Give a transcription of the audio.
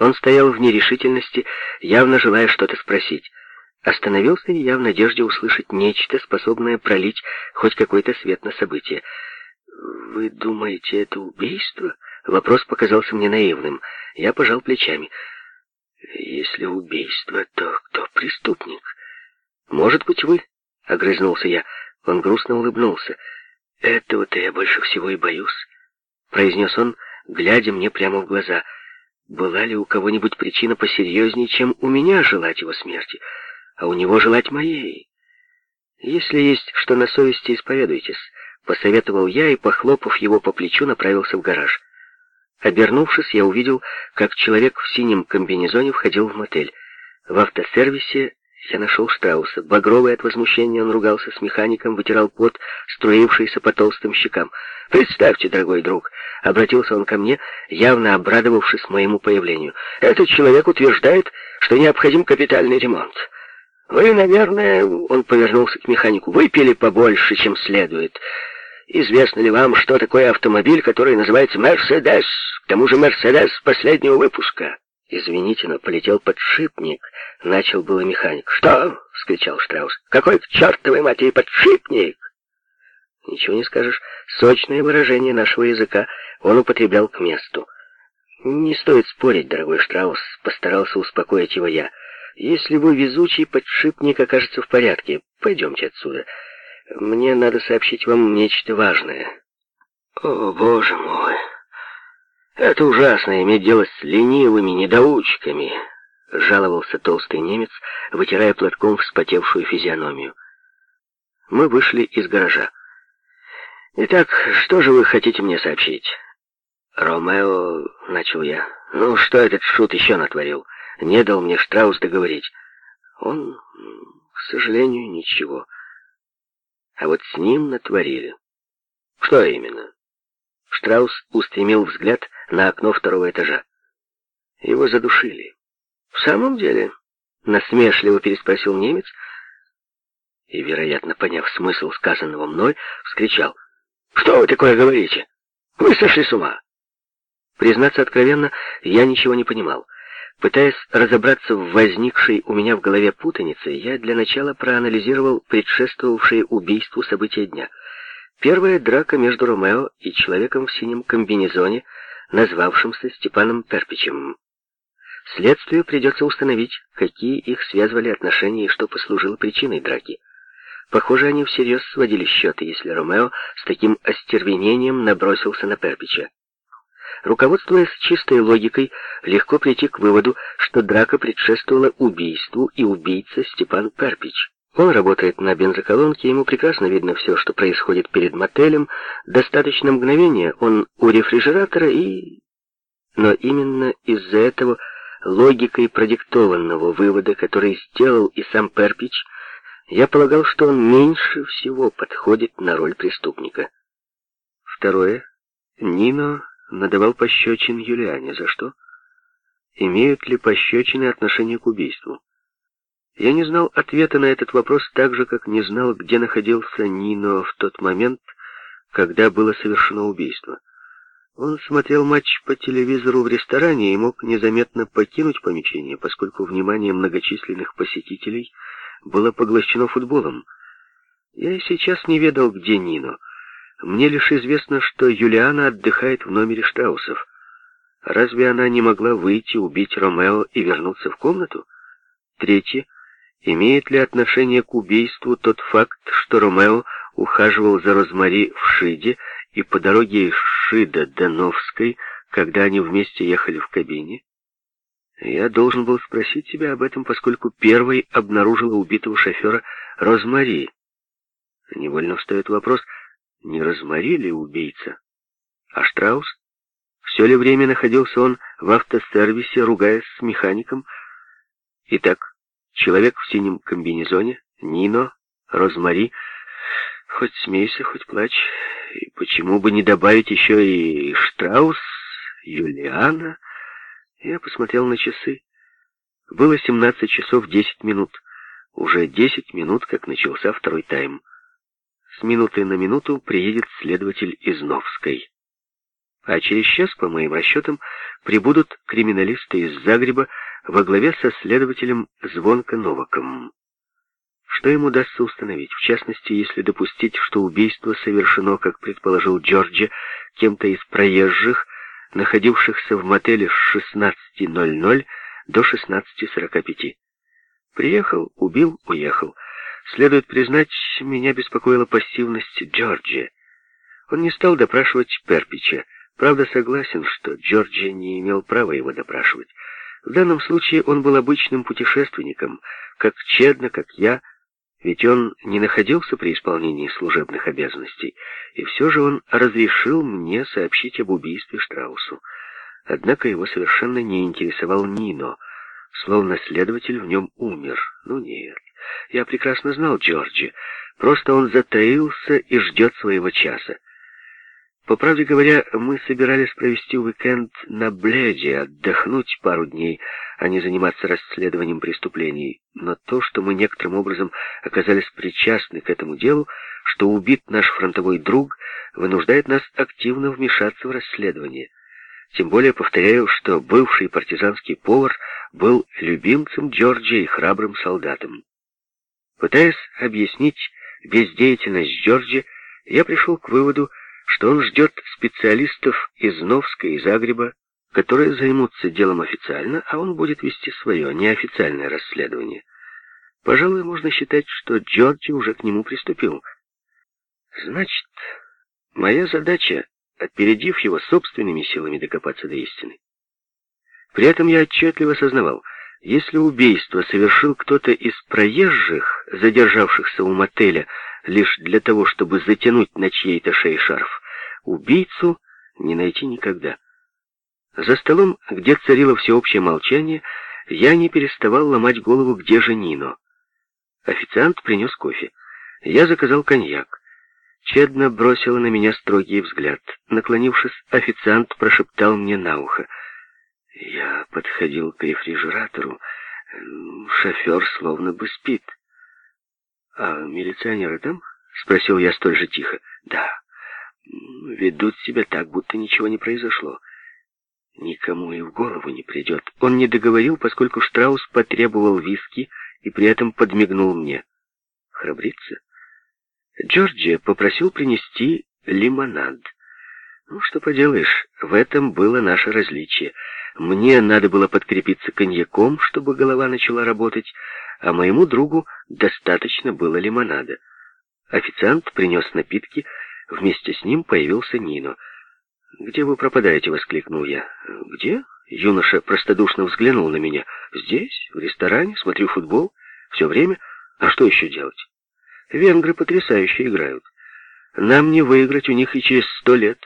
Он стоял в нерешительности, явно желая что-то спросить. Остановился я в надежде услышать нечто, способное пролить хоть какой-то свет на события. «Вы думаете, это убийство?» Вопрос показался мне наивным. Я пожал плечами. «Если убийство, то кто преступник?» «Может быть, вы?» — огрызнулся я. Он грустно улыбнулся. «Этого-то я больше всего и боюсь», — произнес он, глядя мне прямо в глаза. «Была ли у кого-нибудь причина посерьезнее, чем у меня желать его смерти, а у него желать моей? Если есть что на совести, исповедуйтесь», — посоветовал я и, похлопав его по плечу, направился в гараж. Обернувшись, я увидел, как человек в синем комбинезоне входил в мотель. В автосервисе я нашел Штрауса. Багровый от возмущения он ругался с механиком, вытирал пот, струившийся по толстым щекам. «Представьте, дорогой друг», — обратился он ко мне, явно обрадовавшись моему появлению, «этот человек утверждает, что необходим капитальный ремонт. Вы, наверное, — он повернулся к механику, — выпили побольше, чем следует. Известно ли вам, что такое автомобиль, который называется «Мерседес», к тому же «Мерседес» последнего выпуска?» «Извините, но полетел подшипник», — начал было механик. «Что?» — вскричал Штраус. «Какой к чертовой матери подшипник?» Ничего не скажешь. Сочное выражение нашего языка он употреблял к месту. «Не стоит спорить, дорогой Штраус», — постарался успокоить его я. «Если вы везучий, подшипник окажется в порядке. Пойдемте отсюда. Мне надо сообщить вам нечто важное». «О, боже мой!» «Это ужасно, иметь дело с ленивыми недоучками», — жаловался толстый немец, вытирая платком вспотевшую физиономию. Мы вышли из гаража. «Итак, что же вы хотите мне сообщить?» «Ромео», — начал я. «Ну, что этот шут еще натворил? Не дал мне Штраус договорить». «Он, к сожалению, ничего. А вот с ним натворили». «Что именно?» Штраус устремил взгляд на окно второго этажа. Его задушили. «В самом деле?» — насмешливо переспросил немец и, вероятно, поняв смысл сказанного мной, вскричал. «Что вы такое говорите? Вы сошли с ума!» Признаться откровенно, я ничего не понимал. Пытаясь разобраться в возникшей у меня в голове путанице, я для начала проанализировал предшествовавшие убийству события дня. Первая драка между Ромео и человеком в синем комбинезоне — назвавшимся Степаном Перпичем. Следствию придется установить, какие их связывали отношения и что послужило причиной драки. Похоже, они всерьез сводили счеты, если Ромео с таким остервенением набросился на Перпича. Руководствуясь чистой логикой, легко прийти к выводу, что драка предшествовала убийству и убийца Степан Перпич. Он работает на бензоколонке, ему прекрасно видно все, что происходит перед мотелем. Достаточно мгновения, он у рефрижератора и... Но именно из-за этого логикой продиктованного вывода, который сделал и сам Перпич, я полагал, что он меньше всего подходит на роль преступника. Второе. Нино надавал пощечин Юлиане. За что? Имеют ли пощечины отношение к убийству? Я не знал ответа на этот вопрос так же, как не знал, где находился Нино в тот момент, когда было совершено убийство. Он смотрел матч по телевизору в ресторане и мог незаметно покинуть помещение, поскольку внимание многочисленных посетителей было поглощено футболом. Я и сейчас не ведал, где Нино. Мне лишь известно, что Юлиана отдыхает в номере Штраусов. Разве она не могла выйти, убить Ромео и вернуться в комнату? Третье — Имеет ли отношение к убийству тот факт, что Ромео ухаживал за Розмари в Шиде и по дороге из Шида до Новской, когда они вместе ехали в кабине? Я должен был спросить тебя об этом, поскольку первой обнаружила убитого шофера Розмари. Невольно встает вопрос, не Розмари ли убийца? А Штраус? Все ли время находился он в автосервисе, ругаясь с механиком? Итак, Человек в синем комбинезоне, Нино, Розмари. Хоть смейся, хоть плачь. И почему бы не добавить еще и Штраус, Юлиана? Я посмотрел на часы. Было 17 часов 10 минут. Уже 10 минут, как начался второй тайм. С минуты на минуту приедет следователь из Новской. А через час, по моим расчетам, прибудут криминалисты из Загреба во главе со следователем Звонко Новаком. Что ему удастся установить? В частности, если допустить, что убийство совершено, как предположил Джорджи, кем-то из проезжих, находившихся в мотеле с 16.00 до 16.45. Приехал, убил, уехал. Следует признать, меня беспокоила пассивность Джорджи. Он не стал допрашивать Перпича. Правда, согласен, что Джорджи не имел права его допрашивать. В данном случае он был обычным путешественником, как Чедно, как я, ведь он не находился при исполнении служебных обязанностей, и все же он разрешил мне сообщить об убийстве Штраусу. Однако его совершенно не интересовал Нино, словно следователь в нем умер. Ну нет, я прекрасно знал Джорджи, просто он затаился и ждет своего часа. По правде говоря, мы собирались провести уикенд на Бледе, отдохнуть пару дней, а не заниматься расследованием преступлений. Но то, что мы некоторым образом оказались причастны к этому делу, что убит наш фронтовой друг, вынуждает нас активно вмешаться в расследование. Тем более, повторяю, что бывший партизанский повар был любимцем Джорджа и храбрым солдатом. Пытаясь объяснить бездеятельность Джорджа, я пришел к выводу, что он ждет специалистов из Новска и Загреба, которые займутся делом официально, а он будет вести свое неофициальное расследование. Пожалуй, можно считать, что Джорджи уже к нему приступил. Значит, моя задача, опередив его собственными силами, докопаться до истины. При этом я отчетливо сознавал, если убийство совершил кто-то из проезжих, задержавшихся у мотеля, лишь для того, чтобы затянуть на чьей-то шее шарф, Убийцу не найти никогда. За столом, где царило всеобщее молчание, я не переставал ломать голову, где же Нино. Официант принес кофе. Я заказал коньяк. Чедно бросила на меня строгий взгляд. Наклонившись, официант прошептал мне на ухо. Я подходил к рефрижератору. Шофер словно бы спит. «А милиционеры там?» — спросил я столь же тихо. «Да» ведут себя так, будто ничего не произошло. Никому и в голову не придет. Он не договорил, поскольку Штраус потребовал виски и при этом подмигнул мне. Храбриться? Джорджи попросил принести лимонад. Ну, что поделаешь, в этом было наше различие. Мне надо было подкрепиться коньяком, чтобы голова начала работать, а моему другу достаточно было лимонада. Официант принес напитки, Вместе с ним появился Нино. «Где вы пропадаете?» — воскликнул я. «Где?» — юноша простодушно взглянул на меня. «Здесь, в ресторане, смотрю футбол. Все время. А что еще делать?» «Венгры потрясающе играют. Нам не выиграть у них и через сто лет».